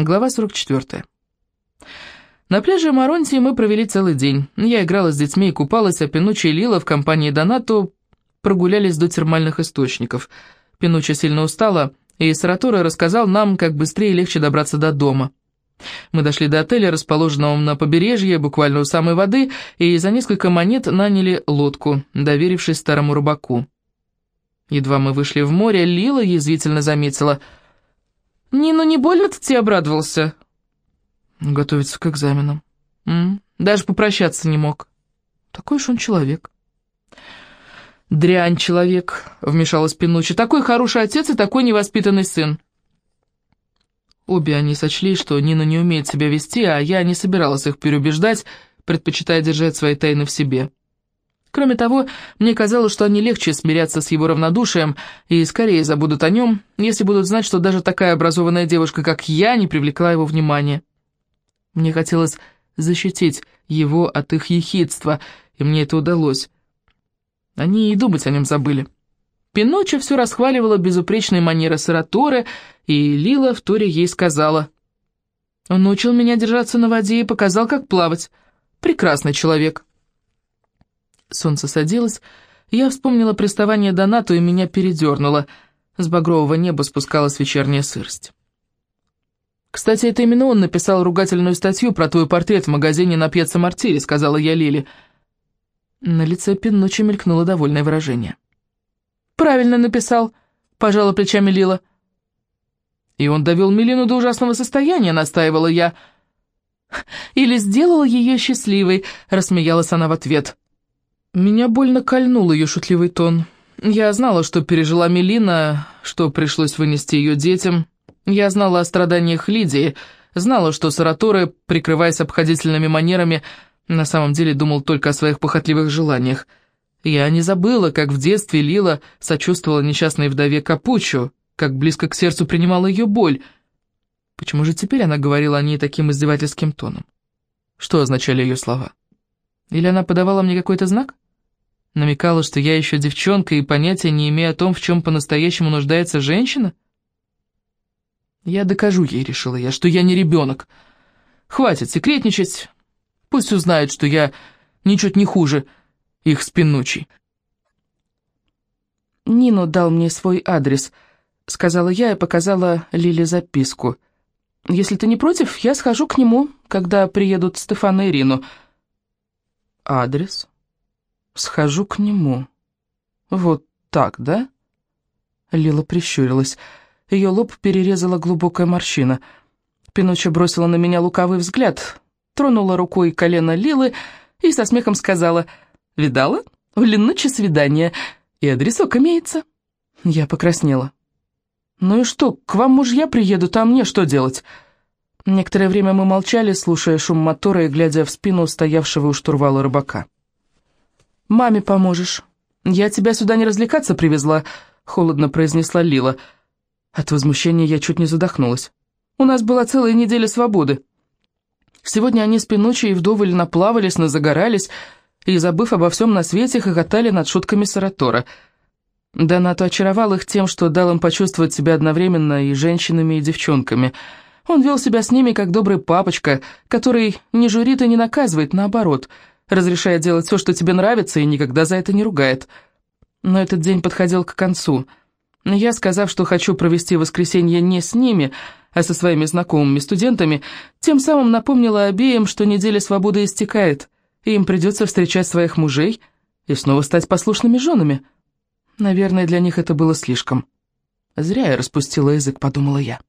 Глава 44. На пляже Маронти мы провели целый день. Я играла с детьми и купалась, а Пинучи и Лила в компании Донату прогулялись до термальных источников. Пинучи сильно устала, и Саратора рассказал нам, как быстрее и легче добраться до дома. Мы дошли до отеля, расположенного на побережье, буквально у самой воды, и за несколько монет наняли лодку, доверившись старому рыбаку. Едва мы вышли в море, Лила язвительно заметила – «Нину не больно-то тебе обрадовался?» «Готовится к экзаменам». М «Даже попрощаться не мог». «Такой уж он человек». «Дрянь человек», — вмешалась Пинучи. «Такой хороший отец и такой невоспитанный сын». Обе они сочли, что Нина не умеет себя вести, а я не собиралась их переубеждать, предпочитая держать свои тайны в себе. Кроме того, мне казалось, что они легче смирятся с его равнодушием и скорее забудут о нем, если будут знать, что даже такая образованная девушка, как я, не привлекла его внимания. Мне хотелось защитить его от их ехидства, и мне это удалось. Они и думать о нем забыли. Пиноча все расхваливала безупречные манеры Сараторы, и Лила в туре ей сказала. «Он научил меня держаться на воде и показал, как плавать. Прекрасный человек». Солнце садилось, я вспомнила приставание Донату и меня передернуло. С багрового неба спускалась вечерняя сырость. «Кстати, это именно он написал ругательную статью про твой портрет в магазине на Пьеца Мартире», — сказала я Лили. На лице Пинночи мелькнуло довольное выражение. «Правильно написал», — пожала плечами Лила. «И он довел Милину до ужасного состояния», — настаивала я. «Или сделал ее счастливой», — рассмеялась она в ответ. Меня больно кольнул ее шутливый тон. Я знала, что пережила Мелина, что пришлось вынести ее детям. Я знала о страданиях Лидии, знала, что Сараторе, прикрываясь обходительными манерами, на самом деле думал только о своих похотливых желаниях. Я не забыла, как в детстве Лила сочувствовала несчастной вдове Капучу, как близко к сердцу принимала ее боль. Почему же теперь она говорила о ней таким издевательским тоном? Что означали ее слова? Или она подавала мне какой-то знак? Намекала, что я еще девчонка и понятия не имею о том, в чем по-настоящему нуждается женщина? Я докажу ей, решила я, что я не ребенок. Хватит секретничать. Пусть узнают, что я ничуть не хуже их спинучий. «Нину дал мне свой адрес», — сказала я и показала Лиле записку. «Если ты не против, я схожу к нему, когда приедут Стефан и Ирину». «Адрес?» Схожу к нему. Вот так, да? Лила прищурилась. Ее лоб перерезала глубокая морщина. Пиноча бросила на меня лукавый взгляд, тронула рукой колено Лилы и со смехом сказала, «Видала? В Ленуче свидание, и адресок имеется». Я покраснела. «Ну и что, к вам мужья приедут, а мне что делать?» Некоторое время мы молчали, слушая шум мотора и глядя в спину стоявшего у штурвала рыбака. «Маме поможешь. Я тебя сюда не развлекаться привезла», — холодно произнесла Лила. От возмущения я чуть не задохнулась. «У нас была целая неделя свободы. Сегодня они с Пинучей вдоволь наплавались, назагорались и, забыв обо всем на свете, хохотали над шутками Саратора. Донату очаровал их тем, что дал им почувствовать себя одновременно и женщинами, и девчонками. Он вел себя с ними как добрый папочка, который не журит и не наказывает, наоборот — разрешает делать все, что тебе нравится, и никогда за это не ругает. Но этот день подходил к концу. Я, сказав, что хочу провести воскресенье не с ними, а со своими знакомыми студентами, тем самым напомнила обеим, что неделя свободы истекает, и им придется встречать своих мужей и снова стать послушными женами. Наверное, для них это было слишком. Зря я распустила язык, подумала я.